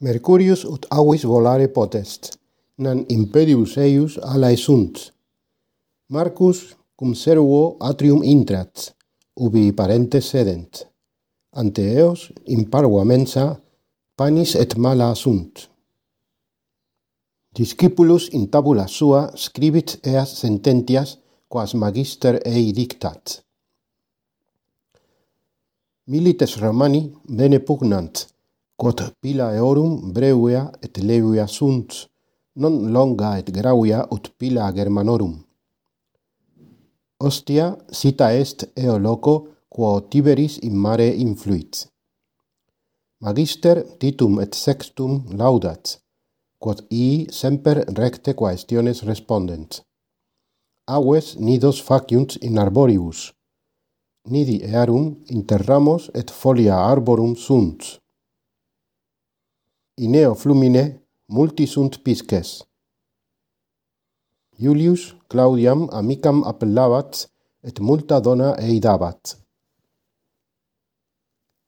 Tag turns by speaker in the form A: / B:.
A: Mercurius ut avis volare potest, nan imperius eius alae sunt. Marcus cum servo atrium intrat, ubi parentes sedent. Ante eos in parva mensa panis et mala sunt. Discipulus in tabula sua scribit eas sententias quas magister ei dictat. Milites Romani bene pugnant, quod pila eorum breuia et leuia sunt, non longa et gravia ut pila germanorum. Ostia sita est eo loco quo Tiberis in mare influit. Magister titum et sextum laudat, quod ii semper recte quaestiones respondent. Aves nidos faciunt in arboribus, nidi earum inter ramos et folia arborum sunt. Ineo flumine multi sunt pisces. Julius Claudiam amicam appellavat et multa dona eidabat.